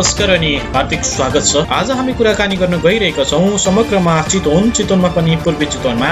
Adiós. नमस्कार अनि हार्दिक स्वागत छ। आज हामी कुराकानी गर्न गइरहेका छौँ। समग्रमा चितवन चितवनमा पनि पूर्वी चितवनमा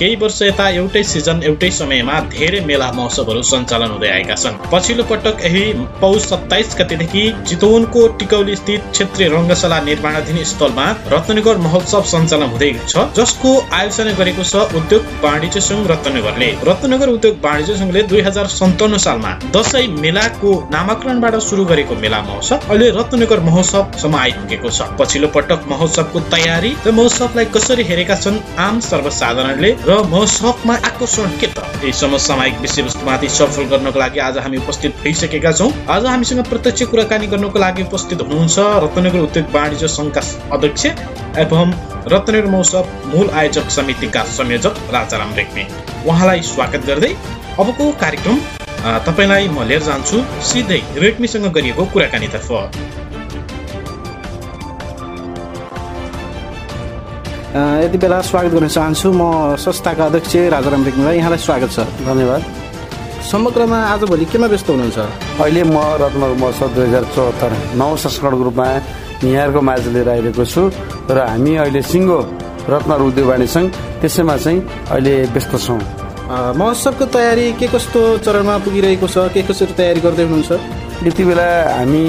केही वर्ष यता एउटै सिजन एउटै समयमा धेरै मेला महोत्सवहरू सञ्चालन हुँदै आएका छन्। पछिल्लो पटक यही पौष सत्ताइस गतेदेखि चितवनको टिकौली स्थित क्षेत्रीय रङ्गशाला निर्माणाधीन स्थलमा रत्नगर महोत्सव सञ्चालन हुँदै छ जसको आयोजना गरेको छ उद्योग वाणिज्य सङ्घ रत्नगरले। रत्नगर उद्योग वाणिज्य सङ्घले दुई हजार सन्ताउन्न सालमा दसैँ मेलाको नामाकरणबाट सुरु गरेको मेला महोत्सव। अहिले रत्न रत्नगर महोत्सवसम्म आइपुगेको छ। पछिल्लो पटक महोत्सवको तयारी र महोत्सवलाई कसरी हेरेका छन् आम सर्वसाधारणले र महोत्सवमा आकर्षण के त? यही समसामयिक विषयवस्तुमाथि सफल गर्नको लागि आज हामी उपस्थित भइसकेका छौँ। आज हामीसँग प्रत्यक्ष कुराकानी गर्नको लागि उपस्थित हुनुहुन्छ रत्नगर उद्योग वाणिज्य सङ्घका अध्यक्ष एवं रत्नगर महोत्सव मूल आयोजक समितिका संयोजक राजाराम रेग्मी। उहाँलाई स्वागत गर्दै अबको कार्यक्रम तपाईँलाई म लिएर जान्छु। सिधै रेडमीसँग गरिएको कुराकानीतर्फ। यति बेला स्वागत गर्न चाहन्छु। म संस्थाका अध्यक्ष राजाराम रेग्मीलाई। यहाँलाई स्वागत छ। धन्यवाद। समग्रमा आजभोलि केमा व्यस्त हुनुहुन्छ? अहिले म रत्न महोत्सव दुई हजार चौहत्तर नौ संस्करणको रूपमा यहाँहरूको माझ लिएर आइरहेको छु र हामी अहिले सिङ्गो रत्न उद्योग सङ्घ त्यसैमा चाहिँ अहिले व्यस्त छौँ। महोत्सवको तयारी के कस्तो चरणमा पुगिरहेको छ? के कसरी तयारी गर्दै हुनुहुन्छ? यति बेला हामी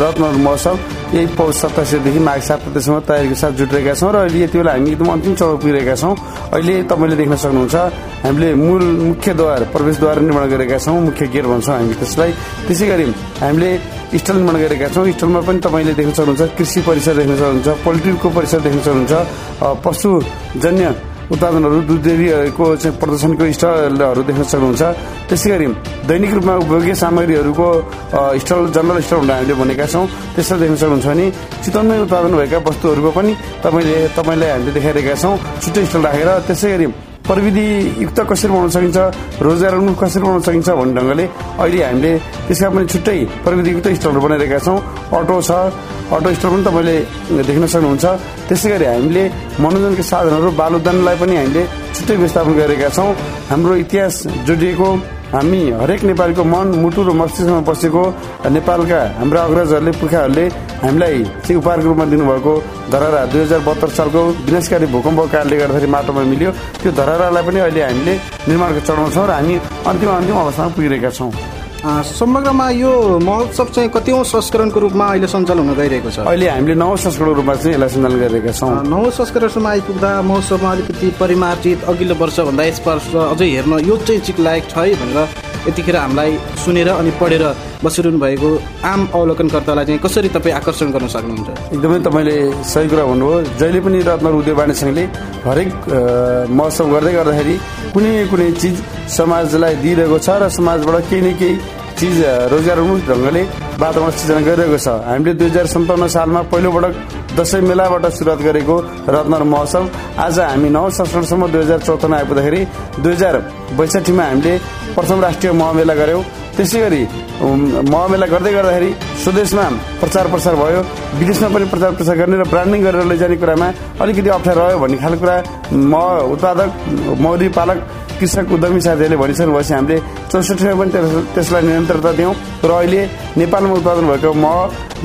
रत्न महोत्सव यही पौष सत्ताइसदेखि माघ सात गतेसम्म तयारीको साथ जुटिरहेका छौँ र अहिले यति बेला हामी एकदम अन्तिम चौक पुगिरहेका छौँ। अहिले तपाईँले देख्न सक्नुहुन्छ हामीले मूल मुख्यद्वार प्रवेशद्वार निर्माण गरेका छौँ मुख्य गेट भन्छौँ हामी त्यसलाई। त्यसै गरी हामीले स्टल निर्माण गरेका छौँ। स्टलमा पनि तपाईँले देख्न सक्नुहुन्छ कृषि परिसर देख्न सक्नुहुन्छ पोल्ट्रीको परिसर देख्न सक्नुहुन्छ पशुजन्य उत्पादनहरू दुध डेरीको चाहिँ प्रदर्शनको स्टलहरू देख्न सक्नुहुन्छ। त्यसै गरी दैनिक रूपमा उपयोगी सामग्रीहरूको स्टल जनरल स्टल हुँदा हामीले भनेका छौँ। त्यसलाई देख्न सक्नुहुन्छ भने चितवनमै उत्पादन भएका वस्तुहरूको पनि तपाईँले तपाईँलाई हामीले देखाइरहेका छौँ। छुट्टै स्टल राखेर त्यसै गरी प्रविधि युक्त कसरी बनाउन सकिन्छ रोजगार उन्मुख कसरी बनाउन सकिन्छ भन्ने ढङ्गले अहिले हामीले त्यसका पनि छुट्टै प्रविधियुक्त स्टलहरू बनाइरहेका छौँ। अटो छ। अटो स्टल पनि तपाईँले देख्न सक्नुहुन्छ। त्यसै गरी हामीले मनोरञ्जनका साधनहरू बालुद्यानलाई पनि हामीले छुट्टै व्यवस्थापन गरेका छौँ। हाम्रो इतिहास जोडिएको हामी हरेक नेपालीको मन मुटु र मस्तिष्कमा बसेको नेपालका हाम्रा अग्रजहरूले पुर्खाहरूले हामीलाई चाहिँ उपहारको रूपमा दिनुभएको धरहरा दुई हजार बहत्तर सालको विनाशकारी भूकम्पको कारणले गर्दाखेरि माटोमा मिल्यो। त्यो धरहरालाई पनि अहिले हामीले निर्माणको चढाउँछौँ र हामी अन्तिम अन्तिम अवस्थामा पुगिरहेका छौँ। समग्रमा यो महोत्सव चाहिँ कतिौँ संस्करणको रूपमा अहिले सञ्चालन हुन गइरहेको छ? अहिले हामीले नौ संस्करणको रूपमा चाहिँ यसलाई सञ्चालन गरिरहेका छौँ। नौ संस्करणसम्म आइपुग्दा महोत्सवमा अलिकति परिमार्जित अघिल्लो वर्षभन्दा यस वर्ष अझै हेर्न यो चाहिँ चिक लायक छ है भनेर यतिखेर हामीलाई सुनेर अनि पढेर बसिरहनु भएको आम अवलोकनकर्तालाई चाहिँ कसरी तपाईँ आकर्षण गर्न सक्नुहुन्छ? एकदमै तपाईँले सही कुरा भन्नुभयो। जहिले पनि रत्न उद्योग हरेक महोत्सव गर्दै गर्दाखेरि कुनै कुनै चिज समाजलाई दिइरहेको छ र समाजबाट केही न केही चिज रोजगार ढङ्गले वातावरण सृजना गरिरहेको छ। हामीले दुई हजार सन्ताउन्न सालमा पहिलोपटक दसैँ मेलाबाट सुरुवात गरेको रत्न महोत्सव। आज हामी नौ संस्करणसम्म दुई हजार चौधमा आइपुग्दाखेरि दुई हजार बैसठीमा हामीले प्रथम राष्ट्रिय महामेला गऱ्यौँ। त्यसै गरी महामेला गर्दै गर्दाखेरि स्वदेशमा प्रचार प्रसार भयो। विदेशमा पनि प्रचार प्रसार गर्ने र ब्रान्डिङ गरेर लैजाने कुरामा अलिकति अप्ठ्यारो रह्यो भन्ने खालको कुरा म उत्पादक मौरी पालक कृषक उद्यमी साथीहरूले भनिसक्नु भएपछि हामीले चौसठीमा पनि त्यसलाई निरन्तरता दियौँ। र अहिले नेपालमा उत्पादन भएको मह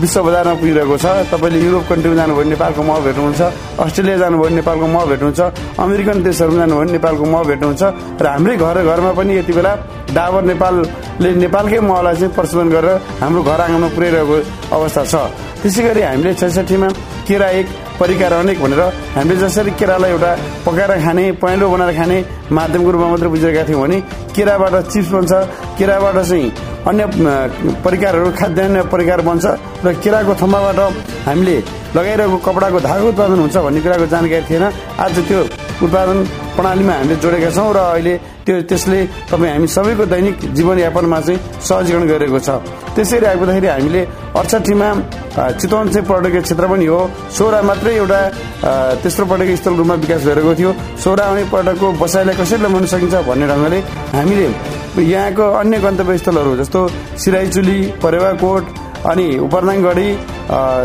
विश्व बजारमा पुगिरहेको छ। तपाईँले युरोप कन्ट्रीमा जानुभयो नेपालको मह भेट्नुहुन्छ। अस्ट्रेलिया जानुभयो नेपालको मह भेट्नुहुन्छ। अमेरिकन देशहरूमा जानुभयो नेपालको मह भेट्नुहुन्छ। र हाम्रै घर घरमा पनि यति बेला डाबर नेपालले नेपालकै महलाई चाहिँ प्रशोधन गरेर हाम्रो घर आँगनमा पुर्याइरहेको अवस्था छ। त्यसै गरी हामीले छैसठीमा केरा एक परिकार अनेक भनेर हामीले जसरी केरालाई एउटा पकाएर खाने पहेँलो बनाएर खाने माध्यमको रूपमा मात्रै बुझिरहेका थियौँ भने केराबाट चिप्स बन्छ केराबाट चाहिँ अन्य परिकारहरू खाद्यान्न परिकार बन्छ र केराको थम्बाबाट हामीले लगाइरहेको कपडाको धागो उत्पादन हुन्छ भन्ने कुराको जानकारी थिएन। आज त्यो उत्पादन प्रणालीमा हामीले जोडेका छौँ र अहिले त्यो त्यसले तपाईँ हामी सबैको दैनिक जीवनयापनमा चाहिँ सहजीकरण गरेको छ। त्यसरी आइपुग्दाखेरि हामीले अडसठीमा चितवन चाहिँ पर्यटकीय क्षेत्र पनि हो। सोह्र मात्रै एउटा तेस्रो पर्यटकीय स्थल रूपमा विकास भइरहेको थियो। सोह्र आउने पर्यटकको बसाइलाई कसरी लगाउन सकिन्छ भन्ने ढङ्गले हामीले यहाँको अन्य गन्तव्य स्थलहरू जस्तो सिराइचुली परेवाकोट अनि उपरनाङगढी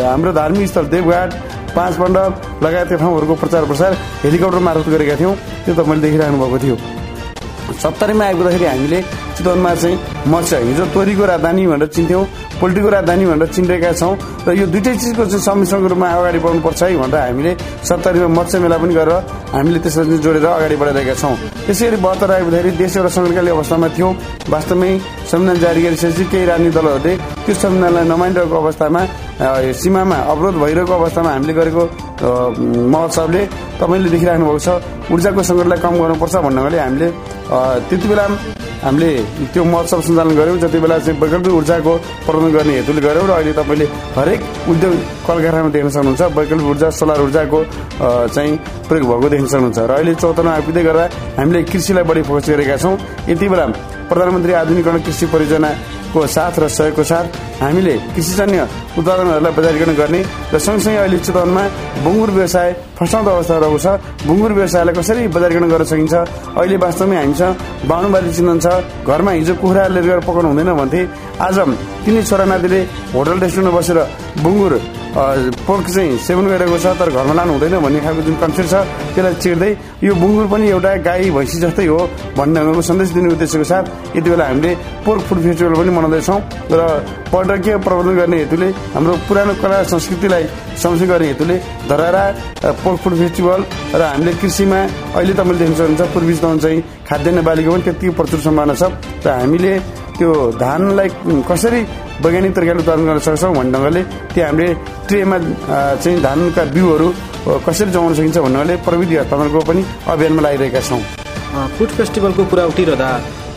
हाम्रो धार्मिक स्थल देवघाट पाँच मण्डप लगायतका ठाउँहरूको प्रचार प्रसार हेलिकप्टर मार्फत गरेका थियौँ त्यो तपाईँले देखिरहनु भएको थियो। सत्तरीमा आइपुग्दाखेरि हामीले चितवनमा चाहिँ मत्स्य हिजो तोरीको राजधानी भनेर चिन्थ्यौँ पोल्ट्रीको राजधानी भनेर चिनिरहेका छौँ र यो दुइटै चिजको चाहिँ सम्मिश्रणको रूपमा अगाडि बढ्नुपर्छ है भनेर हामीले सत्तरीमा मत्स्य मेला पनि गरेर हामीले त्यसलाई चाहिँ जोडेर अगाडि बढाइरहेका छौँ। त्यसै गरी बहत्तर आइपुग्दाखेरि देश एउटा सङ्कटकाली अवस्थामा थियो। वास्तवमै संविधान जारी गरिसकेपछि केही राजनीतिक दलहरूले त्यो संविधानलाई नमानिरहेको अवस्थामा सीमामा अवरोध भइरहेको अवस्थामा हामीले गरेको महोत्सवले तपाईँले देखिराख्नु भएको छ। ऊर्जाको सङ्कटलाई कम गर्नुपर्छ भन्नाले हामीले त्यति बेला हामीले त्यो महोत्सव सञ्चालन गऱ्यौँ। जति बेला चाहिँ वैकल्पिक ऊर्जाको प्रबन्धन गर्ने हेतुले गऱ्यौँ र अहिले तपाईँले हरेक उद्योग कल कारखानामा देख्न सक्नुहुन्छ वैकल्पिक ऊर्जा सोलर ऊर्जाको चाहिँ प्रयोग भएको देख्न सक्नुहुन्छ। र अहिले चौतरमा आइपुग्दै गर्दा हामीले कृषिलाई बढी फोकस गरेका छौँ। यति बेला प्रधानमन्त्री आधुनिकरण कृषि परियोजना को साथ र सहयोगको साथ हामीले कृषिजन्य उत्पादनहरूलाई बजारीकरण गर्ने र सँगसँगै अहिले चितवनमा बुङ्गुर व्यवसाय फस्टाउँदो अवस्था रहेको छ। बुङ्गुर व्यवसायलाई कसरी बजारीकरण गर्न सकिन्छ? अहिले वास्तवमै हामीसँग बाहुनबारी चिन्तन छ। घरमा हिजो कुखुरा लिएर पकाउनु हुँदैन भन्थे। आज तिनै छोरा नातिले होटल रेस्टुरेन्टमा बसेर बुङ्गुर पोर्क चाहिँ सेवन गरिरहेको छ तर घरमा लानु हुँदैन भन्ने खालको जुन कन्सेप्ट छ त्यसलाई चिर्दै यो बुङ्गुर पनि एउटा गाई भैँसी जस्तै हो भन्ने सन्देश दिने उद्देश्यको साथ यति बेला हामीले पोर्क फुड फेस्टिभल पनि मनाउँदैछौँ र पर्यटकीय प्रबन्धन गर्ने हेतुले हाम्रो पुरानो कला संस्कृतिलाई संरक्षण गर्ने हेतुले धरारा पोर्क फुड फेस्टिभल र हामीले कृषिमा अहिले तपाईँले देख्न सक्नुहुन्छ पूर्वी चितवन चाहिँ खाद्यान्न बालीको पनि त्यति प्रचुर सम्भावना छ। र हामीले त्यो धानलाई कसरी वैज्ञानिक तरिकाले उत्पादन गर्न सक्छौँ भन्ने ढङ्गले त्यो हामीले ट्रेमा चाहिँ धानका बिउहरू कसरी जमाउन सकिन्छ भन्नाले प्रविधि हस्तान्तरणको पनि अभियानमा लागिरहेका छौँ। फुड फेस्टिभलको कुरा उठिरहँदा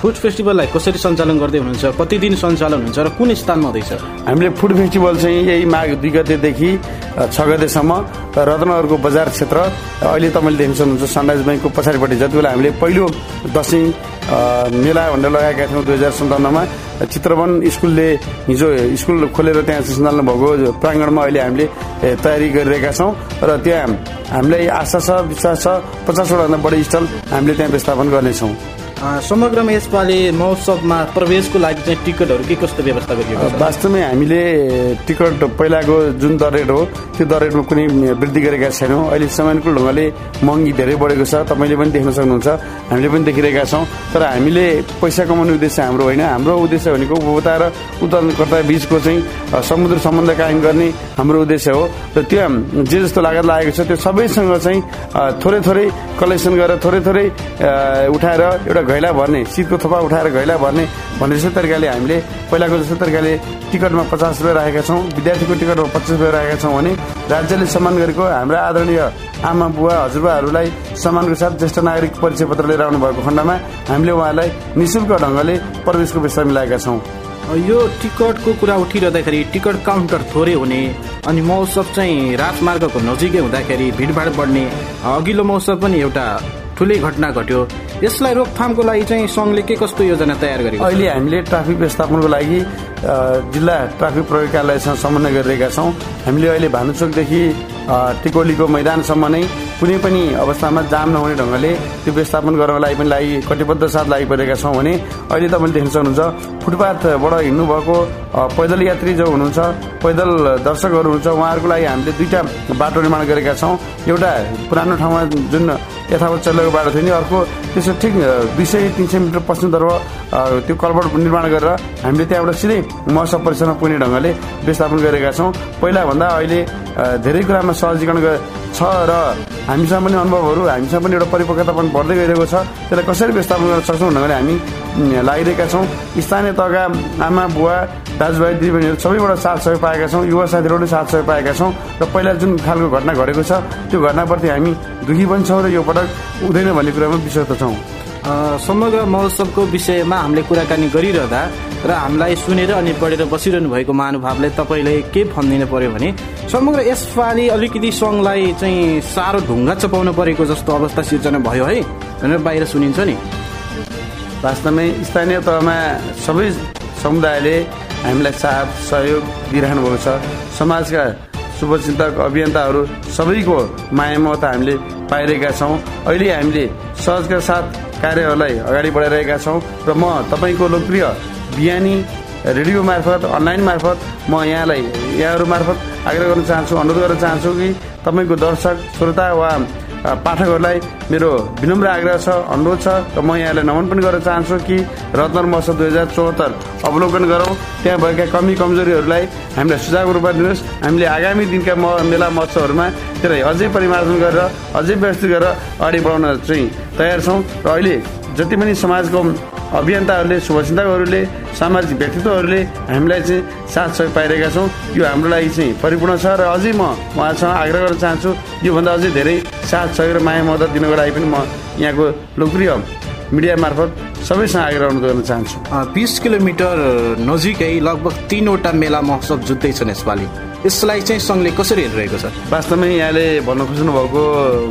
फुड फेस्टिभललाई कसरी सञ्चालन गर्दै हुनुहुन्छ कति दिन सञ्चालन हुन्छ र कुन स्थानमा हुँदैछ? हामीले फुड फेस्टिभल चाहिँ यही माघ दुई गतेदेखि छ गतेसम्म रत्नगरको बजार क्षेत्र अहिले तपाईँले देख्न सक्नुहुन्छ सनराइज ब्याङ्कको पछाडिपट्टि जति बेला हामीले पहिलो दसैँ मेला भनेर लगाएका थियौँ दुई हजार सन्ताउन्नमा चित्रवन स्कुलले हिजो स्कुल खोलेर त्यहाँ सञ्चालन भएको प्राङ्गणमा अहिले हामीले तयारी गरिरहेका छौँ र त्यहाँ हामीलाई आशा छ विश्वास छ पचासवटा बढी स्टल हामीले त्यहाँ व्यवस्थापन गर्नेछौँ। समग्रमा यसपालि महोत्सवमा प्रवेशको लागि चाहिँ टिकटहरू के कस्तो व्यवस्था गरिएको वास्तवमै हामीले टिकट पहिलाको जुन दर रेट हो त्यो दर रेटमा कुनै वृद्धि गरेका छैनौँ। अहिले सामान्यको ढङ्गले महँगी धेरै बढेको छ। तपाईँले पनि देख्न सक्नुहुन्छ। हामीले पनि देखिरहेका छौँ। तर हामीले पैसा कमाउने उद्देश्य हाम्रो होइन। हाम्रो उद्देश्य भनेको उपभोक्ता र उत्पादनकर्ता बिचको चाहिँ समुद्र सम्बन्ध कायम गर्ने हाम्रो उद्देश्य हो। र त्यो जे जस्तो लागत लागेको छ त्यो सबैसँग चाहिँ थोरै थोरै कलेक्सन गरेर थोरै थोरै उठाएर एउटा घैला भर्ने शीतको थोपा उठाएर घैला भर्ने भन्ने जस्तै तरिकाले हामीले पहिलाको जस्तो तरिकाले टिकटमा पचास रुपियाँ राखेका छौँ विद्यार्थीको टिकटमा पचास रुपियाँ राखेका छौँ भने राज्यले सम्मान गरेको हाम्रा आदरणीय आमा बुवा हजुरबाहरूलाई सम्मानको साथ ज्येष्ठ नागरिक परिचय पत्र लिएर आउनु भएको खण्डमा हामीले उहाँलाई निशुल्क ढङ्गले प्रवेशको व्यवस्था मिलाएका छौँ। यो टिकटको कुरा उठिरहँदाखेरि टिकट काउन्टर थोरै हुने अनि महोत्सव चाहिँ राजमार्गको नजिकै हुँदाखेरि भिडभाड बढ्ने अघिल्लो महोत्सव पनि एउटा ठुलै घटना घट्यो। यसलाई रोकथामको लागि चाहिँ सङ्घले के कस्तो योजना तयार गरेको अहिले हामीले ट्राफिक व्यवस्थापनको लागि जिल्ला ट्राफिक प्रयोगकालयसँग समन्वय गरिरहेका छौँ। हामीले अहिले भानुचोकदेखि टिकोलीको मैदानसम्म नै कुनै पनि अवस्थामा जाम नहुने ढङ्गले त्यो व्यवस्थापन गर्नको लागि पनि लागि कटिबद्ध साथ लागि परेका छौँ भने अहिले तपाईँले देख्न सक्नुहुन्छ फुटपाथबाट हिँड्नु भएको पैदल यात्री जो हुनुहुन्छ पैदल दर्शकहरू हुनुहुन्छ उहाँहरूको लागि हामीले दुईवटा बाटो निर्माण गरेका छौँ। एउटा पुरानो ठाउँमा जुन यथावत चलेको बाटो थियो नि अर्को त्यसो ठिक दुई सय तिन सय मिटर पश्चिमतर्फ त्यो कलबट निर्माण गरेर हामीले त्यहाँबाट सिधै महसुल परिसरमा पुग्ने ढङ्गले व्यवस्थापन गरेका छौँ। पहिलाभन्दा अहिले धेरै कुरामा सहजीकरण छ र हामीसँग पनि अनुभवहरू हामीसँग पनि एउटा परिपक्वता पनि बढ्दै गइरहेको छ। त्यसलाई कसरी व्यवस्थापन गर्न सक्छौँ ढङ्गले हामी लागिरहेका छौँ। स्थानीय तहका आमा बुवा दाजुभाइ दिदीबहिनीहरू सबैबाट साथ सहयोग पाएका छौँ। युवा साथीहरू साथ सहयोग पाएका छौँ। र पहिला जुन खालको घटना घटेको छ त्यो घटनाप्रति हामी दुखी पनि छौँ र यो पटक हुँदैन भन्ने कुरामा विश्वस्त छौँ। समग्र महोत्सवको विषयमा हामीले कुराकानी गरिरहँदा र हामीलाई सुनेर अनि पढेर बसिरहनु भएको महानुभावले तपाईँले के भनिदिनु पर्यो भने समग्र यसपालि अलिकति सङ्घलाई चाहिँ साह्रो ढुङ्गा चपाउनु परेको जस्तो अवस्था सिर्जना भयो है भनेर बाहिर सुनिन्छ नि। वास्तवमै स्थानीय तहमा सबै समुदायले हामीलाई साथ सहयोग दिइरहनु भएको छ। समाजका शुभचिन्तक अभियन्ताहरू सबैको माया ममता हामीले पाइरहेका छौँ। अहिले हामीले सहजका साथ कार्यहरूलाई अगाडि बढाइरहेका छौँ र म तपाईँको लोकप्रिय बिहानी रेडियो मार्फत अनलाइन मार्फत म यहाँलाई यहाँहरू मार्फत आग्रह गर्न चाहन्छु अनुरोध गर्न चाहन्छु कि तपाईँको दर्शक श्रोता वा पाठकहरूलाई मेरो विनम्र आग्रह छ अनुरोध छ र म यहाँलाई नमन पनि गर्न चाहन्छु कि रत्न महोत्सव दुई हजार चौहत्तर अवलोकन गरौँ। त्यहाँ भएका कमी कमजोरीहरूलाई हामीलाई सुझाव रूपमा दिनुहोस्। हामीले आगामी दिनका म मेला महोत्सवहरूमा त्यसलाई अझै परिमार्जन गरेर अझै व्यवस्थित गरेर अगाडि बढाउन चाहिँ तयार छौँ। र अहिले जति पनि समाजको अभियन्ताहरूले शुभचिन्तकहरूले सामाजिक व्यक्तित्वहरूले हामीलाई चाहिँ साथ सहयोग पाइरहेका छौँ। यो हाम्रो लागि चाहिँ परिपूर्ण छ र अझै म उहाँसँग आग्रह गर्न चाहन्छु योभन्दा अझै धेरै साथ सहयोग र माया मद्दत दिनको लागि पनि म यहाँको लोकप्रिय मिडिया मार्फत सबैसँग आग्रह गर्न चाहन्छु। बिस किलोमिटर नजिकै लगभग तिनवटा मेला महोत्सव जुत्दैछन् यसपालि। यसलाई चाहिँ सङ्घले कसरी हेरिरहेको छ? वास्तवमै यहाँले भन्न खोज्नु भएको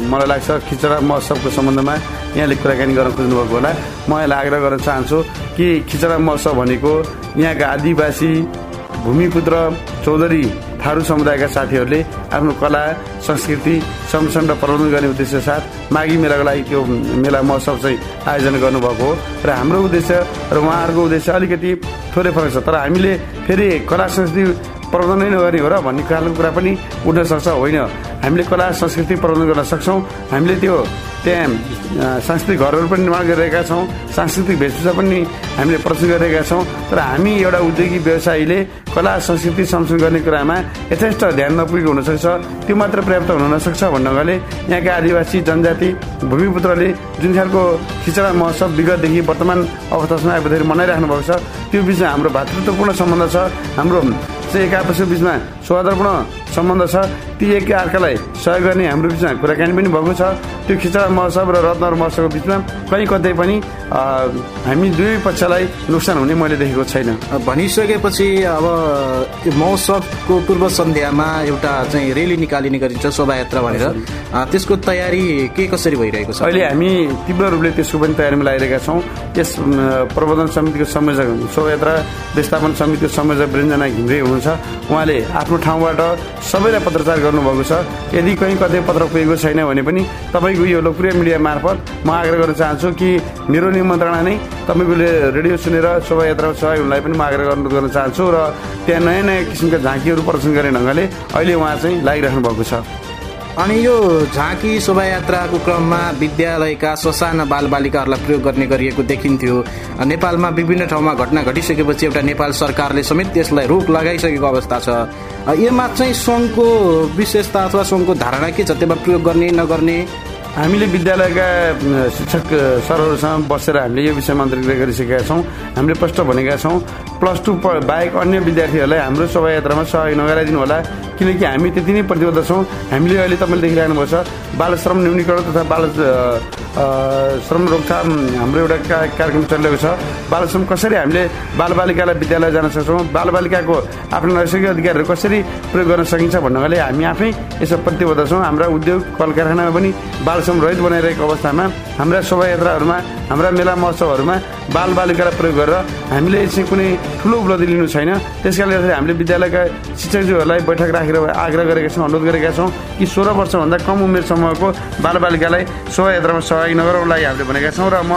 मलाई लाग्छ खिचडा महोत्सवको सम्बन्धमा यहाँले कुराकानी गर्न खोज्नु भएको होला। म यसलाई आग्रह गर्न चाहन्छु कि खिचडा महोत्सव भनेको यहाँका आदिवासी भूमिपुत्र चौधरी थारू समुदायका साथीहरूले आफ्नो कला संस्कृति संरक्षण र प्रबन्धन गर्ने उद्देश्य साथ माघी मेलाको लागि त्यो मेला महोत्सव चाहिँ आयोजना गर्नुभएको हो। र हाम्रो उद्देश्य र उहाँहरूको उद्देश्य अलिकति थोरै फरक छ। तर हामीले फेरि कला संस्कृति प्रबन्धन नै नगर्ने हो र भन्ने खालको कुरा पनि उठ्न सक्छ होइन। हामीले कला संस्कृति प्रबन्धन गर्न सक्छौँ। हामीले त्यो त्यहाँ सांस्कृतिक घरहरू पनि निर्माण गरिरहेका छौँ। सांस्कृतिक वेशभूषा पनि हामीले प्रस्तुत गरिरहेका छौँ। तर हामी एउटा उद्योगी व्यवसायीले कला संस्कृति संरक्षण गर्ने कुरामा यथेष्ट ध्यान नपुगेको हुनसक्छ। त्यो मात्र पर्याप्त हुन नसक्छ भन्नाले यहाँका आदिवासी जनजाति भूमिपुत्रले जुन खालको खिचडा महोत्सव विगतदेखि वर्तमान अवस्थासम्म आइपुग्दाखेरि मनाइराख्नु भएको छ त्यो बिचमा हाम्रो भातृत्वपूर्ण सम्बन्ध छ। हाम्रो चाहिँ एक आपसको बिचमा सौहार्दपूर्ण सम्बन्ध छ। ती एक अर्कालाई सहयोग गर्ने हाम्रो बिचमा कुराकानी पनि भएको छ। त्यो खिचडा महोत्सव र रत्न महोत्सवको बिचमा कहीँ कतै पनि हामी दुवै पक्षलाई नोक्सान हुने मैले देखेको छैन। भनिसकेपछि अब यो महोत्सवको पूर्व सन्ध्यामा एउटा चाहिँ रेली निकालिने गरिन्छ शोभायात्रा भनेर। त्यसको तयारी के कसरी भइरहेको छ? अहिले हामी तीव्र रूपले त्यसको पनि तयारीमा लागिरहेका छौँ। यस प्रबन्धन समितिको संयोजक शोभायात्रा व्यवस्थापन समितिको संयोजक वृन्जना घिम्रे हुनुहुन्छ। उहाँले आफ्नो ठाउँबाट सबैलाई पत्रचार गर्नुभएको छ। यदि कहीँ कतै पत्र पुगेको छैन भने पनि तपाईँको यो लोकप्रिय मिडिया मार्फत म आग्रह गर्न चाहन्छु कि मेरो निमन्त्रणा नै तपाईँको रेडियो सुनेर शोभायात्रामा सहयोग हुनलाई पनि म आग्रह अनुरोध गर्न चाहन्छु र त्यहाँ नयाँ नयाँ किसिमका झाँकीहरू प्रदर्शन गर्ने ढङ्गले अहिले उहाँ चाहिँ लागिराख्नु भएको छ। अनि यो झाँकी शोभायात्राको क्रममा विद्यालयका ससाना बालबालिकाहरूलाई प्रयोग गर्ने गरिएको देखिन्थ्यो। नेपालमा विभिन्न ठाउँमा घटना घटिसकेपछि एउटा नेपाल सरकारले समेत त्यसलाई रोक लगाइसकेको अवस्था छ। यसमा चाहिँ सङ्घको विशेषता अथवा सङ्घको धारणा के छ त्यसमा प्रयोग गर्ने नगर्ने? हामीले विद्यालयका शिक्षक सरहरूसँग बसेर हामीले यो विषयमा अन्तर्क्रिया गरिसकेका छौँ। हामीले प्रष्ट भनेका छौँ प्लस टू बाहेक अन्य विद्यार्थीहरूलाई हाम्रो शोभायात्रामा सहयोग नगराइदिनु होला किनकि हामी त्यति नै प्रतिबद्ध छौँ हामीले अहिले तपाईँले देखिरहनु भएको छ बाल श्रम न्यूनीकरण तथा बाल श्रम रोकथाम हाम्रो एउटा का- कार्यक्रम चलिरहेको छ। बाल श्रम कसरी हामीले बालबालिकालाई विद्यालय जान सक्छौँ? बालबालिकाको आफ्नो नैसर्गिक अधिकारहरू कसरी प्रयोग गर्न सकिन्छ भन्नाले हामी आफै यसमा प्रतिबद्ध छौँ हाम्रा उद्योग कल कारखानामा पनि बाल श्रम रहित बनाइरहेको अवस्थामा हाम्रा शोभायात्राहरूमा हाम्रा मेला महोत्सवहरूमा बालबालिकालाई प्रयोग गरेर हामीले चाहिँ कुनै ठुलो उपलब्धि लिनु छैन। त्यस कारणले गर्दाखेरि हामीले विद्यालयका शिक्षकज्यूहरूलाई बैठक राखेर आग्रह गरेका छौँ अनुरोध गरेका छौँ कि सोह्र वर्षभन्दा कम उमेर समूहको बालबालिकालाई शोभायात्रामा सहभागी नगराउनको लागि हामीले भनेका छौँ र म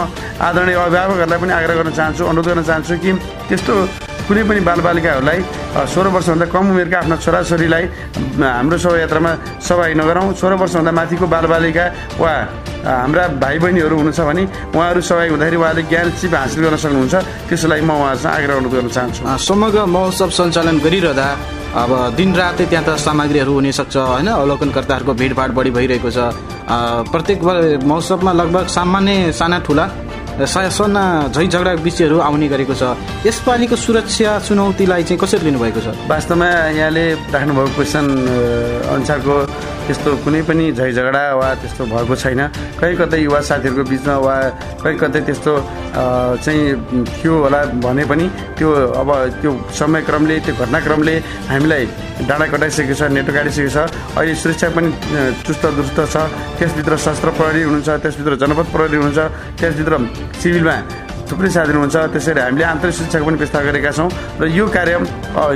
आदरणीय अभिभावकहरूलाई पनि आग्रह गर्न चाहन्छु अनुरोध गर्न चाहन्छु कि त्यस्तो कुनै पनि बालबालिकाहरूलाई सोह्र वर्षभन्दा कम उमेरका आफ्ना छोराछोरीलाई हाम्रो शोभायात्रामा सहभागी नगराउँ सोह्र वर्षभन्दा माथिको बालबालिका वा हाम्रा भाइ बहिनीहरू हुनुहुन्छ भने उहाँहरू सहभागी हुँदाखेरि उहाँले ज्ञान सिप हासिल गर्न सक्नुहुन्छ। त्यसको म उहाँहरूसँग आग्रह अनुरोध गर्न चाहन्छु। समग्र महोत्सव सञ्चालन गरिरहँदा अब दिनरातै त्यहाँ त सामग्रीहरू हुनसक्छ होइन? अवलोकनकर्ताहरूको भिडभाड बढी भइरहेको छ। प्रत्येक महोत्सवमा लगभग सामान्य साना ठुला साना झै झगडा विषयहरू आउने गरेको छ। यसपालिको सुरक्षा चुनौतीलाई चाहिँ कसरी लिनुभएको छ? वास्तवमा यहाँले राख्नुभएको क्वेसन अनुसारको त्यस्तो कुनै पनि झै झगडा वा त्यस्तो भएको छैन। कहीँ कतै युवा साथीहरूको बिचमा वा कहीँ कतै त्यस्तो चाहिँ थियो होला भने पनि त्यो अब त्यो समयक्रमले त्यो घटनाक्रमले हामीलाई डाँडा कटाइसकेको छ नेटो काटिसकेको छ। अहिले सुरक्षा पनि चुस्त दुरुस्त छ। त्यसभित्र शस्त्र प्रहरी हुनुहुन्छ त्यसभित्र जनपद प्रहरी हुनुहुन्छ त्यसभित्र सिभिलमा थुप्रै साथीहरू हुन्छ त्यसरी हामीले आन्तरिक शिक्षाको पनि व्यवस्था गरेका छौँ र यो कार्य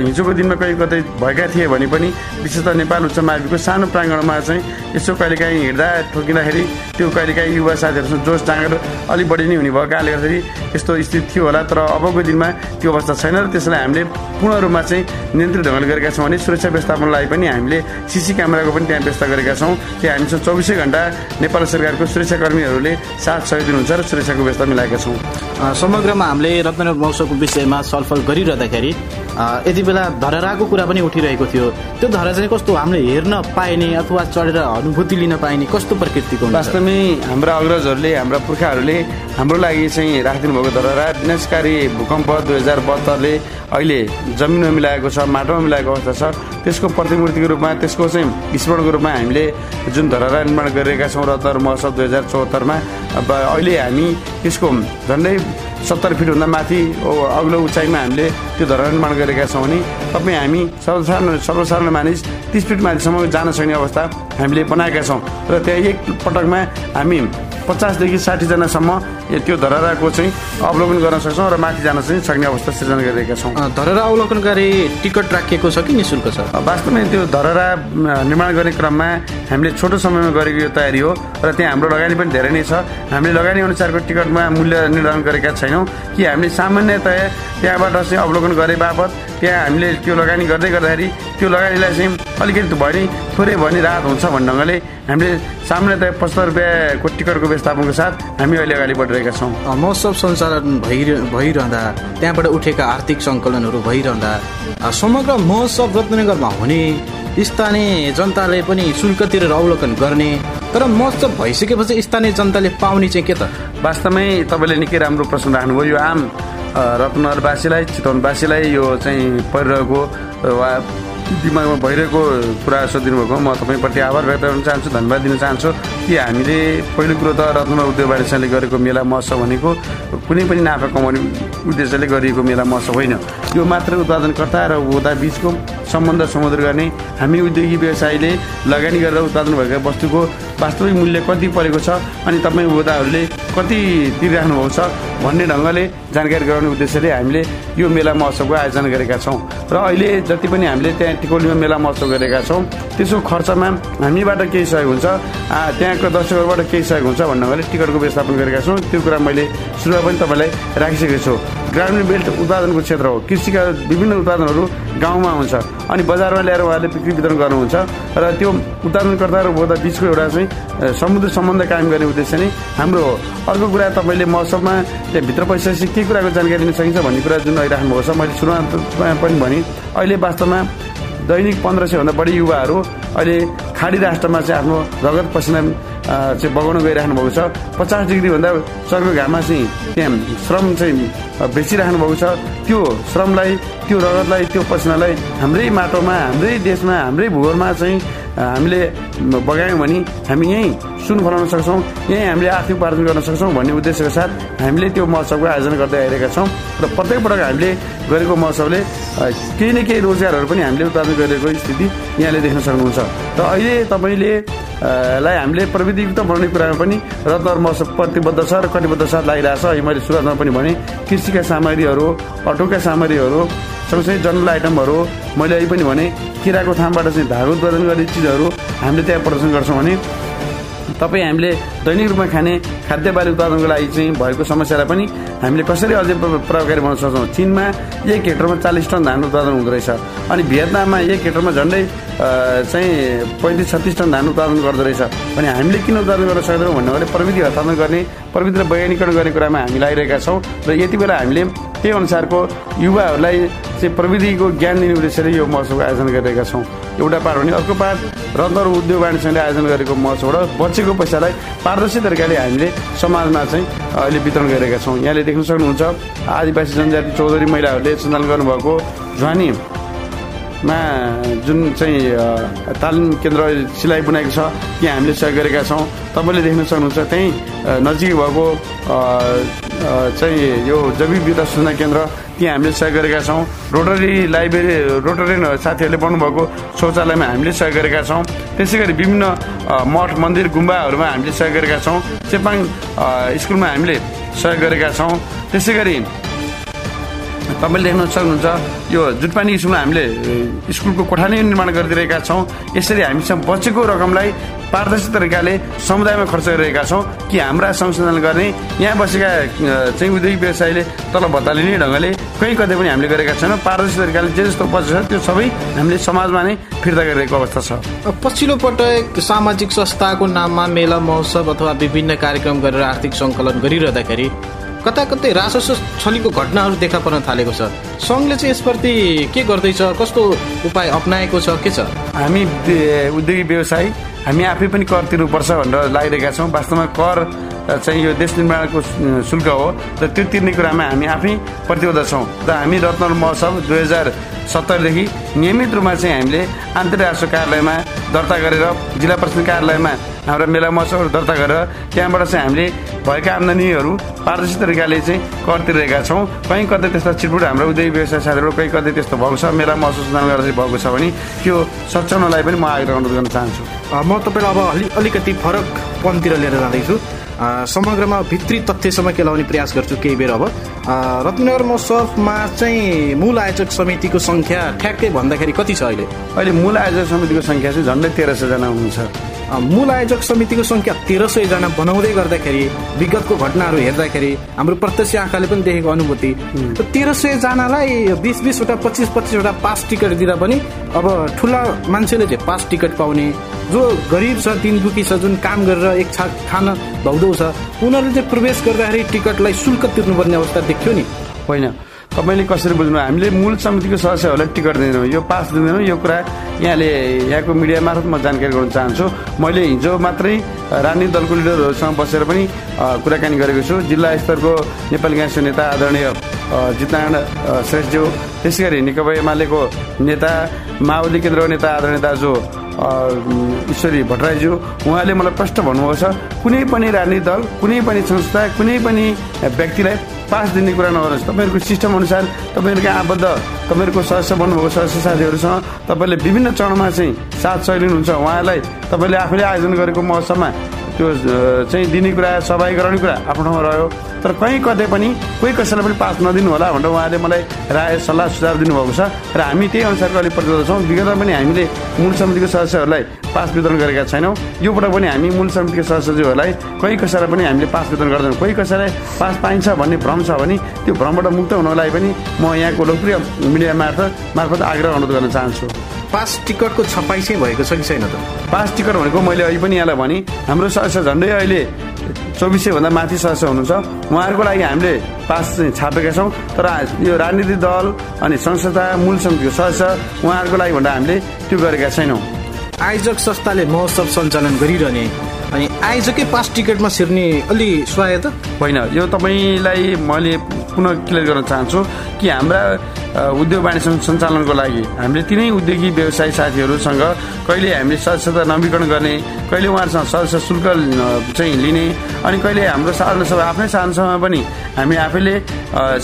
हिजोको दिनमा कहीँ कतै भएका थिए भने पनि विशेष त नेपाल उच्च माविको सानो प्राङ्गणमा चाहिँ यसो कहिलेकाहीँ हिँड्दा ठोकिँदाखेरि त्यो कहिलेकाहीँ युवा साथीहरूसँग जोस जाँगर अलिक बढी नै हुने भयो कारणले गर्दाखेरि यस्तो स्थिति थियो होला। तर अबको दिनमा त्यो अवस्था छैन र त्यसलाई हामीले पूर्ण रूपमा चाहिँ नियन्त्रित ढङ्गले गरेका छौँ भने सुरक्षा व्यवस्थापनलाई पनि हामीले सिसी क्यामेराको पनि त्यहाँ व्यवस्था गरेका छौँ। त्यो हामीसँग चौबिसै घन्टा नेपाल सरकारको सुरक्षाकर्मीहरूले साथ सहयोग दिनुहुन्छ र सुरक्षाको व्यवस्था मिलाएका छौँ। समग्रमा हामीले रत्न महोत्सवको विषयमा छलफल गरिरहँदाखेरि यति बेला धरहराको कुरा पनि उठिरहेको थियो। त्यो धरा चाहिँ कस्तो हामीले हेर्न पाइने अथवा चढेर अनुभूति लिन पाइने कस्तो प्रकृतिको वास्तवमै हाम्रा अग्रजहरूले हाम्रा पुर्खाहरूले हाम्रो लागि चाहिँ राखिदिनु भएको धरहरा विनाशकारी भूकम्प दुई हजार बहत्तरले अहिले जमिनमा मिलाएको छ माटोमा मिलाएको अवस्था छ। त्यसको प्रतिमूर्तिको रूपमा त्यसको चाहिँ स्मरणको रूपमा हामीले जुन धरहरा निर्माण गरिरहेका छौँ रत्तर महोत्सव दुई हजार चौहत्तरमा अब अहिले हामी त्यसको झन्डै सत्तर फिटभन्दा माथि अग्लो उचाइमा हामीले त्यो धरहरा निर्माण गरेका छौँ भने तपाईँ हामी सर्वसाधारण सर्वसाधारण मानिस तिस फिट माथिसम्म जान सक्ने अवस्था हामीले बनाएका छौँ। र त्यहाँ एक पटकमा हामी पचासदेखि साठीजनासम्म त्यो धरहराको चाहिँ अवलोकन गर्न सक्छौँ र माथि जान चाहिँ सक्ने अवस्था सृजना गरिरहेका छौँ। धरहरा अवलोकनकारी टिकट राखिएको छ कि निशुल्क छ? वास्तवमै त्यो धरहरा निर्माण गर्ने क्रममा हामीले छोटो समयमा गरेको यो तयारी हो र त्यहाँ हाम्रो लगानी पनि धेरै नै छ। हामीले लगानी अनुसारको टिकटमा मूल्य निर्धारण गरेका छैनौँ कि हामीले सामान्यतया त्यहाँबाट चाहिँ अवलोकन गरे बापत त्यहाँ हामीले त्यो लगानी गर्दै गर्दाखेरि त्यो लगानीलाई चाहिँ अलिकति भए थोरै भए राहत हुन्छ भन्ने ढङ्गले हामीले सामान्यतया पचहत्तर रुपियाँको टिकटको व्यवस्थापनको साथ हामी अहिले अगाडि बढिरहेका छौँ। महोत्सव सञ्चालन भइरह भइरहँदा त्यहाँबाट उठेका आर्थिक सङ्कलनहरू भइरहँदा समग्र महोत्सव रत्नगरमा हुने स्थानीय जनताले पनि शुल्क तिरेर अवलोकन गर्ने तर महोत्सव भइसकेपछि स्थानीय जनताले पाउने चाहिँ के त? वास्तवमै तपाईँले निकै राम्रो प्रश्न राख्नुभयो। यो आम रत्नगरवासीलाई चितवनवासीलाई यो चाहिँ परिरहेको वा दिमागमा भइरहेको कुरा सोधिदिनु भएको म तपाईँप्रति आभार व्यक्त गर्न चाहन्छु धन्यवाद दिन चाहन्छु। कि हामीले पहिलो कुरो त रत्न उद्योग वाणिज्यले गरेको मेला महोत्सव भनेको कुनै पनि नाफा कमाउने उद्देश्यले गरिएको मेला महोत्सव होइन। यो मात्र उत्पादनकर्ता र उपभोक्ता बिचको सम्बन्ध समुद्र गर्ने हामी उद्योगी व्यवसायीले लगानी गरेर उत्पादन भएका वस्तुको वास्तविक मूल्य कति परेको छ अनि तपाईँ उपभोक्ताहरूले कति तिरिराख्नु भएको छ भन्ने ढङ्गले जानकारी गराउने उद्देश्यले हामीले यो मेला महोत्सवको आयोजना गरेका छौँ। र अहिले जति पनि हामीले त्यहाँ टिकौलीमा मेला महोत्सव गरेका छौँ। त्यसको खर्चमा हामीबाट केही सहयोग हुन्छ। त्यहाँको दर्शकहरूबाट केही सहयोग हुन्छ भन्ने ढङ्गले टिकटको व्यवस्थापन गरेका छौँ। त्यो कुरा मैले सुरुमा पनि तपाईँलाई राखिसकेको छु। ग्रामीण बेल्ट उत्पादनको क्षेत्र हो। कृषिका विभिन्न उत्पादनहरू गाउँमा हुन्छ। अनि बजारमा ल्याएर उहाँले बिक्री वितरण गर्नुहुन्छ। र त्यो उत्पादनकर्ता र उपभोक्ता बिचको एउटा चाहिँ समुद्र सम्बन्ध कायम गर्ने उद्देश्य नै हाम्रो हो। अर्को कुरा तपाईँले मौसममा त्यहाँभित्र पैसापछि के कुराको जानकारी दिन सकिन्छ भन्ने कुरा जुन आइराख्नु भएको छ मैले सुरुमा पनि भने। अहिले वास्तवमा दैनिक पन्ध्र सयभन्दा बढी युवाहरू अहिले खाडी राष्ट्रमा चाहिँ आफ्नो रगत पसिना चाहिँ बगाउन गइराख्नु भएको छ। पचास डिग्रीभन्दा चर्को घाममा चाहिँ त्यहाँ श्रम चाहिँ बेचिराख्नु भएको छ। त्यो श्रमलाई त्यो रगतलाई त्यो पसिनालाई हाम्रै माटोमा हाम्रै देशमा हाम्रै भूगोलमा चाहिँ हामीले बगायौँ भने हामी यहीँ सुन फलाउन सक्छौँ यहीँ हामीले आर्थिक उपार्जन गर्न सक्छौँ भन्ने उद्देश्यको साथ हामीले त्यो महोत्सवको आयोजना गर्दै आइरहेका छौँ। र प्रत्येक पटक हामीले गरेको महोत्सवले केही न केही रोजगारहरू पनि हामीले उत्पादन गरेको स्थिति यहाँले देख्न सक्नुहुन्छ। र अहिले तपाईँले लाई हामीले प्रविधियुक्त बनाउने कुरामा पनि रत्न महोत्सव प्रतिबद्ध छ र कटिबद्ध साथ छ मैले सुरुवातमा पनि भने कृषिका सामग्रीहरू अटोका सामग्रीहरू सँगसँगै जनरल आइटमहरू मैले अहिले पनि भने किराको थामबाट चाहिँ धागो उत्पादन गर्ने चिजहरू हामीले त्यहाँ प्रदर्शन गर्छौँ भने तपाईँ हामीले दैनिक रूपमा खाने खाद्य बाली उत्पादनको लागि चाहिँ भएको समस्यालाई पनि हामीले कसरी अझै प्रभावकारी बनाउन सक्छौँ? चिनमा एक हेक्टरमा चालिस टन धान उत्पादन हुँदो रहेछ। अनि भियतनाममा एक हेक्टरमा झन्डै चाहिँ पैँतिस छत्तिस टन धान उत्पादन गर्दो रहेछ। भने हामीले किन उत्पादन गर्न सक्दैनौँ भन्नुभयो प्रविधि हस्तान्तरण गर्ने प्रविधि र वैज्ञानिकरण गर्ने कुरामा हामी लागिरहेका छौँ र यति बेला हामीले त्यही अनुसारको युवाहरूलाई चाहिँ प्रविधिको ज्ञान दिने उद्देश्यले यो महोत्सवको आयोजना गरिरहेका छौँ। एउटा पार्ट भने अर्को पार्ट रत्न उद्योग आयोजना गरेको महोत्सवबाट बचेको पैसालाई पारदर्शी तरिकाले हामीले समाजमा चाहिँ अहिले वितरण गरिरहेका छौँ। यहाँले देख्न सक्नुहुन्छ आदिवासी जनजाति चौधरी महिलाहरूले सञ्चालन गर्नुभएको झ्वानी मा जुन चाहिँ तालिम केन्द्र सिलाइ बुनाएको छ त्यहाँ हामीले सहयोग गरेका छौँ। तपाईँले देख्न सक्नुहुन्छ त्यहीँ नजिक भएको चाहिँ यो जैविक विद्युत सूचना केन्द्र त्यहाँ हामीले सहयोग गरेका छौँ। रोटरी लाइब्रेरी रोटरी साथीहरूले बनाउनुभएको शौचालयमा हामीले सहयोग गरेका छौँ। त्यसै गरी विभिन्न मठ मन्दिर गुम्बाहरूमा हामीले सहयोग गरेका छौँ। चेपाङ स्कुलमा हामीले सहयोग गरेका छौँ। त्यसै गरी तपाईँले देख्न सक्नुहुन्छ यो जुटपानी स्कुलमा हामीले स्कुलको कोठा नै निर्माण गरिदिएका छौँ। यसरी हामीसँग बचेको रकमलाई पारदर्शी तरिकाले समुदायमा खर्च गरिरहेका छौँ कि हाम्रा संशोधन गर्ने यहाँ बसेका चाहिँ उद्योगिक व्यवसायले तल भत्ता लिने ढङ्गले कहीँ कतै पनि हामीले गरेका छैनौँ। पारदर्शी तरिकाले जे जस्तो बचेको छ त्यो सबै हामीले समाजमा नै फिर्ता गरिरहेको अवस्था छ। पछिल्लो पटक सामाजिक संस्थाको नाममा मेला महोत्सव अथवा विभिन्न कार्यक्रम गरेर आर्थिक सङ्कलन गरिरहँदाखेरि कता कतै रासस छलीको घटनाहरू देखा पर्न थालेको छ। सङ्घले चाहिँ यसप्रति के गर्दैछ? कस्तो उपाय अप्नाएको छ? के छ? हामी उद्योगिक व्यवसाय हामी आफै पनि कर तिर्नुपर्छ भनेर लागिरहेका छौँ। वास्तवमा कर चाहिँ यो देश निर्माणको शुल्क हो। र त्यो तिर्ने कुरामा हामी आफै प्रतिबद्ध छौँ। र हामी रत्न महोत्सव दुई हजार सत्तरदेखि नियमित रूपमा चाहिँ हामीले अन्तर्राष्ट्रिय कार्यालयमा दर्ता गरेर जिल्ला प्रशासन कार्यालयमा हाम्रो मेला महोत्सवहरू दर्ता गरेर त्यहाँबाट चाहिँ हामीले भएका आम्दानीहरू पारदर्शी तरिकाले चाहिँ कर तिरेका छौँ। कहीँ कतै त्यस्ता छिटपुट हाम्रो उद्योग व्यवसाय साथीहरू कहीँ कतै त्यस्तो भएको छ मेला महोत्सव सञ्चालन गरेर चाहिँ भएको छ भने त्यो सच्याउनलाई पनि म आग्रह अनुरोध गर्न चाहन्छु। म तपाईँलाई अब अलि अलिकति फरक पन्थतिर लिएर जाँदैछु। समग्रमा भित्री तथ्यसम्म केलाउने प्रयास गर्छु केही बेर अब। रत्नगर महोत्सवमा चाहिँ मूल आयोजक समितिको सङ्ख्या ठ्याक्कै भन्दाखेरि कति छ अहिले? अहिले मूल आयोजक समितिको सङ्ख्या चाहिँ झन्डै तेह्र सयजना हुनुहुन्छ। मूल आयोजक समितिको सङ्ख्या तेह्र सयजना बनाउँदै गर्दाखेरि विगतको घटनाहरू हेर्दाखेरि हाम्रो प्रत्यक्ष आँखाले पनि देखेको अनुभूति। तेह्र सयजनालाई बिस बिसवटा पच्चिस पच्चिसवटा पास टिकट दिँदा पनि अब ठुला मान्छेले चाहिँ पास टिकट पाउने। जो गरिब छ दिनदुखी छ जुन काम गरेर एक छाक खान भौदौ छ उनीहरूले चाहिँ प्रवेश गर्दाखेरि टिकटलाई शुल्क तिर्नुपर्ने अवस्था देख्यो नि। होइन। तपाईँले कसरी बुझ्नु हामीले मूल समितिको सदस्यहरूलाई टिकट दिँदैनौँ यो पास दिँदैनौँ। यो कुरा यहाँले यहाँको मिडिया मार्फत म जानकारी गराउन चाहन्छु। मैले हिजो मात्रै राजनीतिक दलको लिडरहरूसँग बसेर पनि कुराकानी गरेको छु। जिल्ला स्तरको नेपाली काङ्ग्रेसको नेता आदरणीय जितनारायण श्रेष्ठज्यू त्यसै गरी नेकपा एमालेको नेता माओवादी केन्द्रको नेता आदरणीय दाजु ईश्वरी भट्टराईज्यू उहाँले मलाई प्रश्न भन्नुभएको छ कुनै पनि राजनीतिक दल कुनै पनि संस्था कुनै पनि व्यक्तिलाई पास दिने कुरा नगर्नुहोस् तपाईँहरूको सिस्टम अनुसार तपाईँहरूको आबद्ध तपाईँहरूको सदस्य बन्नुभएको सदस्य साथीहरूसँग तपाईँले विभिन्न चरणमा चाहिँ साथ सहयोग लिनुहुन्छ उहाँलाई तपाईँले आफूले आयोजन गरेको महोत्सवमा त्यो चाहिँ दिने कुरा सफाइ गराउने कुरा आफ्नो ठाउँमा रह्यो। तर कहीँ कतै पनि कोही कसैलाई पनि पास नदिनु होला भनेर उहाँले मलाई राय सल्लाह सुझाव दिनुभएको छ। र हामी त्यही अनुसारको अलिक प्रतिबद्ध छौँ। विगतमा पनि हामीले मूल समितिको सदस्यहरूलाई पास वितरण गरेका छैनौँ। यो पटक पनि हामी मूल समितिको सदस्यज्यूहरूलाई कोही कसैलाई पनि हामीले पास वितरण गर्दैनौँ। कोही कसैलाई पास पाइन्छ भन्ने भ्रम छ भने त्यो भ्रमबाट मुक्त हुनको लागि पनि म यहाँको लोकप्रिय मिडिया मार्फत मार्फत आग्रह अनुरोध गर्न चाहन्छु। पास टिकटको छपाई चाहिँ भएको छ कि छैन त? पास टिकट भनेको मैले अहिले पनि यहाँलाई भने हाम्रो सदस्य झन्डै अहिले चौबिस सयभन्दा माथि सदस्य हुनुहुन्छ। उहाँहरूको लागि हामीले पास चाहिँ छापेका छौँ। तर यो राजनीतिक दल अनि संस्था मूल समितिको सदस्य उहाँहरूको लागि भन्दा हामीले त्यो गरेका छैनौँ। आयोजक संस्थाले महोत्सव सञ्चालन गरिरहने अनि आयोजकै पास टिकटमा छिर्ने अलि स्वायत्त? होइन यो तपाईँलाई मैले पुनः क्लियर गर्न चाहन्छु कि हाम्रा उद्योग वाणिज्य सञ्चालनको लागि। हामीले तिनै उद्योगी व्यवसायी साथीहरूसँग कहिले हामीले सदस्यता नवीकरण गर्ने कहिले उहाँहरूसँग सदस्य शुल्क चाहिँ लिने अनि कहिले हाम्रो साधारण सभा आफ्नै साधारण पनि हामी आफैले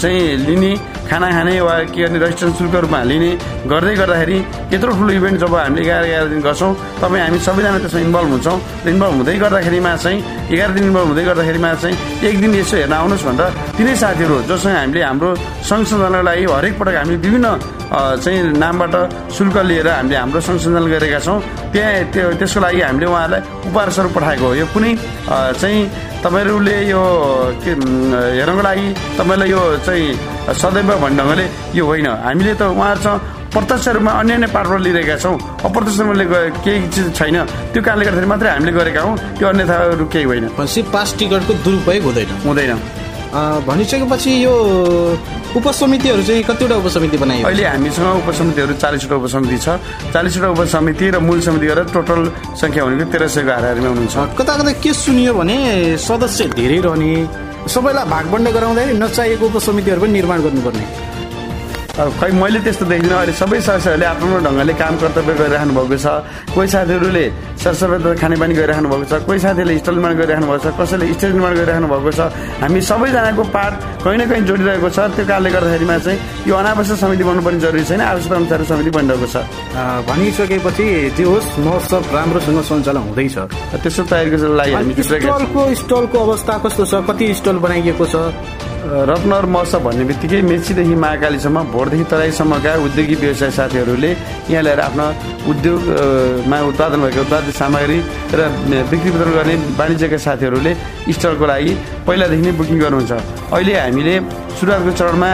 चाहिँ लिने खाना खाने वा के गर्ने रेजिस्ट्रेसन शुल्क रूपमा लिने गर्दै गर्दाखेरि यत्रो ठुलो इभेन्ट जब हामीले एघार एघार दिन गर्छौँ तपाईँ हामी सबैजना त्यसमा इन्भल्भ हुन्छौँ। इन्भल्भ हुँदै गर्दाखेरिमा चाहिँ एघार दिन इन्भल्भ हुँदै गर्दाखेरिमा चाहिँ एक दिन यसो हेर्न आउनुहोस् भनेर तिनै साथीहरू जोसँग हामीले हाम्रो सङ्घ लागि हरेक पटक हामी विभिन्न चाहिँ नामबाट शुल्क लिएर हामीले हाम्रो सङ्घ गरेका छौँ। त्यहाँ त्यो त्यसको लागि हामीले उहाँहरूलाई उपहार स्वरूप पठाएको हो। यो कुनै चाहिँ तपाईँहरूले यो के हेर्नको लागि तपाईँलाई यो चाहिँ सदैव भन्ने ढङ्गले यो होइन। हामीले त उहाँहरूसँग प्रत्यक्ष रूपमा अन्य अन्य पाठबाट लिइरहेका छौँ। अप्रत्यक्ष रूपमा लिएको केही चिज छैन। त्यो कारणले गर्दाखेरि मात्रै हामीले गरेका हौँ। त्यो अन्यथाहरू केही होइन। भनेपछि पास टिकटको दुरुपयोग हुँदैन। हुँदैन। भनिसकेपछि यो उपसमितिहरू चाहिँ कतिवटा उपसमिति बनाइयो? अहिले हामीसँग उपसमितिहरू चालिसवटा उपसमिति छ। चालिसवटा उपसमिति र मूल समिति गरेर टोटल सङ्ख्या भनेको तेह्र सयको हाराहारीमा हुनुहुन्छ। कता कता के सुनियो भने सदस्य धेरै रहने सबैलाई भागबन्ड गराउँदाखेरि नचाहिएको उपसमितिहरू पनि निर्माण गर्नुपर्ने। खै मैले त्यस्तो देख्दिनँ अहिले सबै साथीहरूले आफ्नो ढङ्गले काम कर्तव्य गरिराख्नु भएको छ। कोही साथीहरूले सरसफाइ खानेपानी गरिराख्नु भएको छ कोही साथीहरूले स्टल निर्माण गरिराख्नु भएको छ कसैले स्टेज निर्माण गरिराख्नु भएको छ। हामी सबैजनाको पार्ट कहीँ न कहीँ जोडिरहेको छ। त्यो कारणले गर्दाखेरिमा चाहिँ यो अनावश्यक समिति बन्नुपर्ने जरुरी छैन। आवश्यकता अनुसार समिति बनिरहेको छ। भनिसकेपछि जे होस् महोत्सव राम्रोसँग सञ्चालन हुँदैछ त्यसो तयारीको लागि स्टलको अवस्था कस्तो छ? कति स्टल बनाइएको छ? रत्नगर महोत्सव भन्ने बित्तिकै मेचीदेखि महाकालीसम्म भोटदेखि तराईसम्मका उद्योगी व्यवसाय साथीहरूले यहाँ ल्याएर आफ्नो उद्योगमा उत्पादन भएको उत्पादित सामग्री र बिक्री वितरण गर्ने वाणिज्यका साथीहरूले स्टलको लागि पहिलादेखि नै बुकिङ गर्नुहुन्छ। अहिले हामीले सुरुवातको चरणमा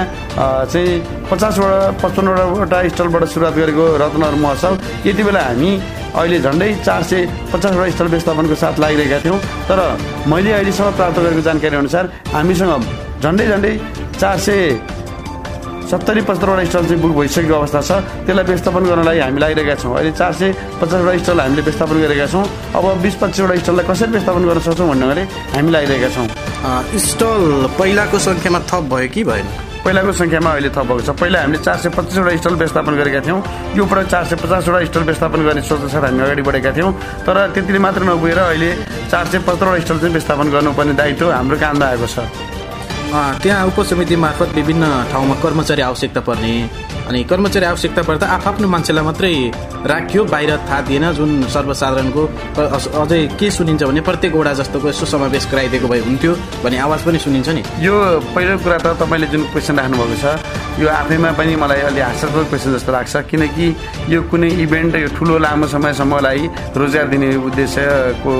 चाहिँ पचासवटा पचपन्नवटा स्टलबाट सुरुवात गरेको रत्नगर महोत्सव। यति बेला हामी अहिले झन्डै चार सय पचासवटा स्थल व्यवस्थापनको साथ लागिरहेका थियौँ। तर मैले अहिलेसम्म प्राप्त गरेको जानकारी अनुसार हामीसँग झन्डै झन्डै चार सय सत्तरी पचहत्तरवटा स्टल चाहिँ बुक भइसकेको अवस्था छ। त्यसलाई व्यवस्थापन गर्नलाई हामी लागिरहेका छौँ। अहिले चार सय पचासवटा स्टल हामीले व्यवस्थापन गरेका छौँ। अब बिस पच्चिसवटा स्टललाई कसरी व्यवस्थापन गर्न सक्छौँ भन्ने हामी लागिरहेका छौँ। स्टल पहिलाको सङ्ख्यामा थप भयो कि भएन? पहिलाको सङ्ख्यामा अहिले थप भएको छ। पहिला हामीले चार सय पच्चिसवटा स्टल व्यवस्थापन गरेका थियौँ। यो पटक चार सय पचासवटा स्टल व्यवस्थापन गर्ने सोच साथ हामी अगाडि बढेका थियौँ। तर त्यतिले मात्र नपुगेर अहिले चार सय पचहत्तरवटा स्टल चाहिँ व्यवस्थापन गर्नुपर्ने दायित्व हाम्रो काममा आएको छ। त्यहाँ उपसमिति मार्फत विभिन्न ठाउँमा कर्मचारी आवश्यकता पर्ने अनि कर्मचारी आवश्यकता पर्दा आफ्नो मान्छेलाई मात्रै राखियो। बाहिर थाहा दिएन जुन सर्वसाधारणको अझै के सुनिन्छ भने प्रत्येक वडा जस्तोको यसो समावेश गराइदिएको भए हुन्थ्यो भन्ने आवाज पनि सुनिन्छ नि। यो पहिलो कुरा त तपाईँले जुन क्वेसन राख्नुभएको छ यो आफैमा पनि मलाई अलि हास्यास्पद क्वेसन जस्तो लाग्छ। किनकि यो कुनै इभेन्ट यो ठुलो लामो समयसम्मलाई रोजगार दिने उद्देश्यको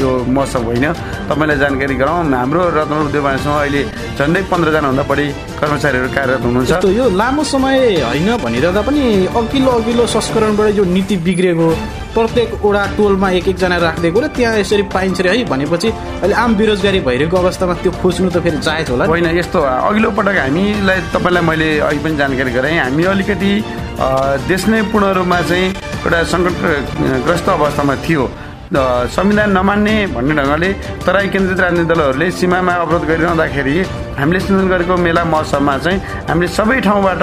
यो महोत्सव होइन। तपाईँलाई जानकारी गराउँ हाम्रो रत्न उद्योगसँग अहिले झन्डै पन्ध्रजनाभन्दा बढी कर्मचारीहरू कार्यरत हुनुहुन्छ। यो लामो समय होइन भनिरहँदा पनि अघिल्लो अघिल्लो संस्करणबाट यो नीति बिग्रेको प्रत्येक वडा टोलमा एक एकजना राखिदिएको र त्यहाँ यसरी पाइन्छ रे है भनेपछि अहिले आम बेरोजगारी भइरहेको अवस्थामा त्यो खोज्नु त फेरि चाहेको होला होइन यस्तो अघिल्लो पटक हामीलाई तपाईँलाई मैले अघि पनि जानकारी गराएँ हामी अलिकति देश नै पूर्ण रूपमा चाहिँ एउटा सङ्कटग्रस्त अवस्थामा थियो। संविधान नमान्ने भन्ने ढङ्गले तराई केन्द्रित राजनीतिक दलहरूले सीमामा अवरोध गरिरहँदाखेरि हामीले सञ्चालन गरेको मेला महोत्सवमा चाहिँ हामीले सबै ठाउँबाट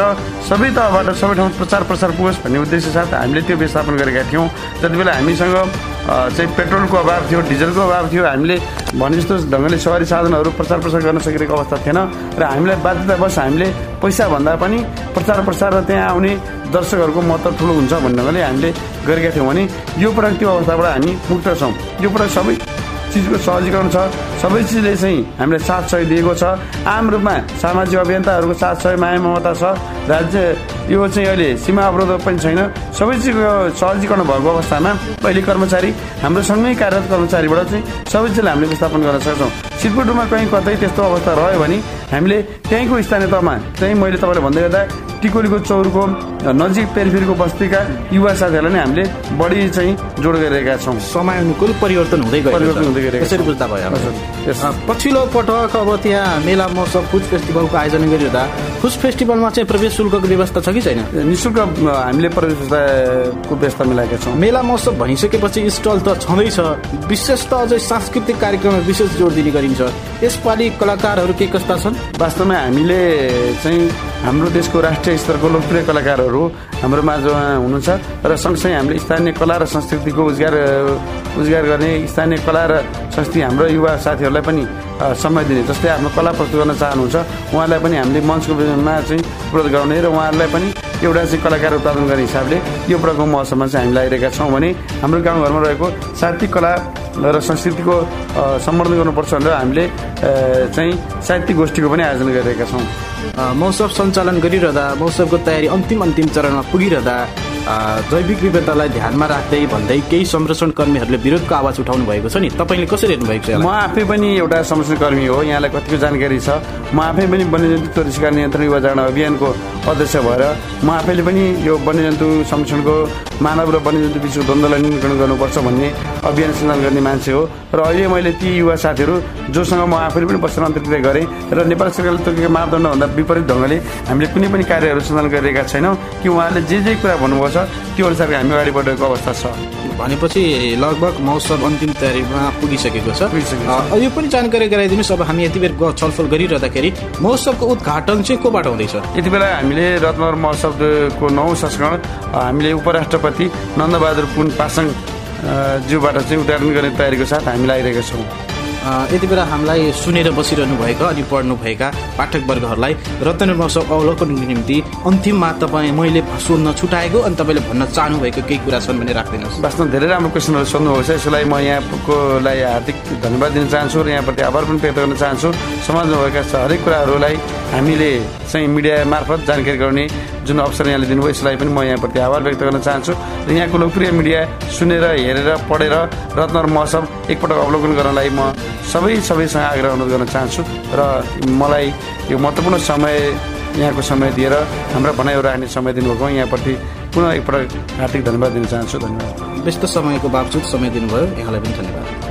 सबै तहबाट सबै ठाउँ प्रचार प्रसार पुगोस् भन्ने उद्देश्य साथ हामीले त्यो व्यवस्थापन गरेका थियौँ। जति बेला हामीसँग चाहिँ पेट्रोलको अभाव थियो डिजलको अभाव थियो। हामीले भने जस्तो ढङ्गले सवारी साधनहरू प्रचार प्रसार गर्न सकिरहेको अवस्था थिएन र हामीलाई बाध्यतावश हामीले पैसा भन्दा पनि प्रचार प्रसार र त्यहाँ आउने दर्शकहरूको महत्त्व ठुलो हुन्छ भन्ने हामीले गरेका थियौँ भने यो पटक त्यो अवस्थाबाट हामी मुक्त छौँ। यो पटक सबै चिजको सहजीकरण छ। सबै चिजले चाहिँ हामीलाई साथ सहयोग दिएको छ। आम रूपमा सामाजिक अभियन्ताहरूको साथ सहयोग माया ममता छ। राज्य यो चाहिँ अहिले सीमा अवरोध पनि छैन। सबै चिजको सहजीकरण भएको अवस्थामा अहिले कर्मचारी हाम्रो सँगै कार्यरत कर्मचारीबाट चाहिँ सबै चिजलाई हामीले व्यवस्थापन गर्न सक्छौँ। सिलगढीमा कहीँ कतै त्यस्तो अवस्था रह्यो भने हामीले त्यहीँको स्थानीय तहमा चाहिँ मैले तपाईँलाई भन्दै गर्दा टिकोलीको चौरको नजिक पेरिफेरीको बस्तीका युवा साथीहरूलाई नै हामीले बढी चाहिँ जोड गरिरहेका छौँ। समय अनुकूल परिवर्तन हुँदै परिवर्तन हुँदै गएको यसरी बुझ्दा भयो। पछिल्लो पटक अब त्यहाँ मेला महोत्सव फुड फेस्टिभलको आयोजना गरिरहँदा फुड फेस्टिभलमा चाहिँ प्रवेश शुल्कको व्यवस्था छ कि छैन? निशुल्क हामीले प्रवेश व्यवस्था मिलाएका छौँ। मेला महोत्सव भनिसकेपछि स्टल त छँदैछ। विशेष त अझै सांस्कृतिक कार्यक्रममा विशेष जोड दिने गरिन्छ। यसपालि कलाकारहरू के कस्ता छन्? वास्तवमा हामीले चाहिँ हाम्रो देशको राष्ट्रिय स्तरको लोकप्रिय कलाकारहरू हाम्रो माझमा हुनुहुन्छ र सँगसँगै हामीले स्थानीय कला र संस्कृतिको उजगार उजगार गर्ने स्थानीय कला र संस्कृति हाम्रो युवा साथीहरूलाई पनि समय दिने जस्तै आफ्नो कला प्रस्तुत गर्न चाहनुहुन्छ उहाँलाई पनि हामीले मञ्चको विषयमा चाहिँ उपलब्ध गराउने र उहाँहरूलाई पनि एउटा चाहिँ कलाकार उत्पादन गर्ने हिसाबले यो प्रकारको महोत्सवमा चाहिँ हामी लगाइरहेका छौँ भने हाम्रो गाउँघरमा रहेको साहित्यिक कला र संस्कृतिको सम्वर्धन गर्नुपर्छ भनेर हामीले चाहिँ साहित्यिक गोष्ठीको पनि आयोजना गरिरहेका छौँ। महोत्सव सञ्चालन गरिरहँदा महोत्सवको तयारी अन्तिम अन्तिम चरणमा पुगिरहँदा जैविक विविधतालाई ध्यानमा राख्दै भन्दै केही संरक्षण कर्मीहरूले विरोधको आवाज उठाउनु भएको छ नि? तपाईँले कसरी हेर्नु भएको छ म आफै पनि एउटा संरक्षण कर्मी हो यहाँलाई कतिको जानकारी छ? म आफै पनि वन्यजन्तु शिकार नियन्त्रण युवा जाडा अभियानको अध्यक्ष भएर म आफैले पनि यो वन्यजन्तु संरक्षणको मानव र वन्यजन्तु बिचको द्वन्द्वलाई नियन्त्रण गर्नुपर्छ भन्ने अभियान सञ्चालन गर्ने मान्छे हो। र अहिले मैले ती युवा साथीहरू जोसँग म आफैले पनि प्रश्न अन्तर्गत गरेँ र नेपाल सरकारले तोकेको मापदण्डभन्दा विपरीत ढङ्गले हामीले कुनै पनि कार्यहरू सञ्चालन गरिरहेका छैनौँ कि उहाँले जे जे कुरा भन्नुभएको छ। त्यो अनुसारको हामी अगाडि बढेको अवस्था छ। भनेपछि लगभग महोत्सव अन्तिम तयारीमा पुगिसकेको छ। यो पनि जानकारी गराइदिनुहोस्। अब हामी यति बेर छलफल गरिरहँदाखेरि महोत्सवको उद्घाटन चाहिँ कोबाट हुँदैछ? यति बेला हामीले रत्नगर महोत्सवको नौ संस्करण हामीले उपराष्ट्रपति नन्दबहादुर पुन पासाङ अ, ज्यूबाट चाहिँ उद्घाटन गर्ने तयारीको साथ हामी लागिरहेका छौँ। यति बेला हामीलाई सुनेर बसिरहनु भएका अनि पढ्नुभएका पाठकवर्गहरूलाई रत्न महोत्सव अवलोकनको निम्ति अन्तिममा तपाईँ मैले सोध्न छुटाएको अनि तपाईँले भन्न चाहनुभएको केही कुरा छन् भने राखिदिनुहोस्। वास्तवमा धेरै राम्रो क्वेसनहरू सोध्नुभएको छ। यसलाई म यहाँकोलाई हार्दिक धन्यवाद दिन चाहन्छु र यहाँप्रति आभार पनि व्यक्त गर्न चाहन्छु। समाजमा भएका हरेक कुराहरूलाई हामीले चाहिँ मिडिया मार्फत जानकारी गराउने जुन अवसर यहाँले दिनुभयो यसलाई पनि म यहाँप्रति आभार व्यक्त गर्न चाहन्छु। र यहाँको लोकप्रिय मिडिया सुनेर हेरेर पढेर रत्नगर महोत्सव एकपटक अवलोकन गर्नलाई म सबै सबैसँग आग्रह अनुरोध गर्न चाहन्छु। र मलाई यो महत्त्वपूर्ण समय यहाँको समय दिएर हाम्रा भनाइहरू राख्ने समय दिनुभएको यहाँप्रति पुनः एकपटक हार्दिक धन्यवाद दिन चाहन्छु। धन्यवाद। व्यस्त समयको बावजुद समय दिनुभयो। यहाँलाई पनि धन्यवाद।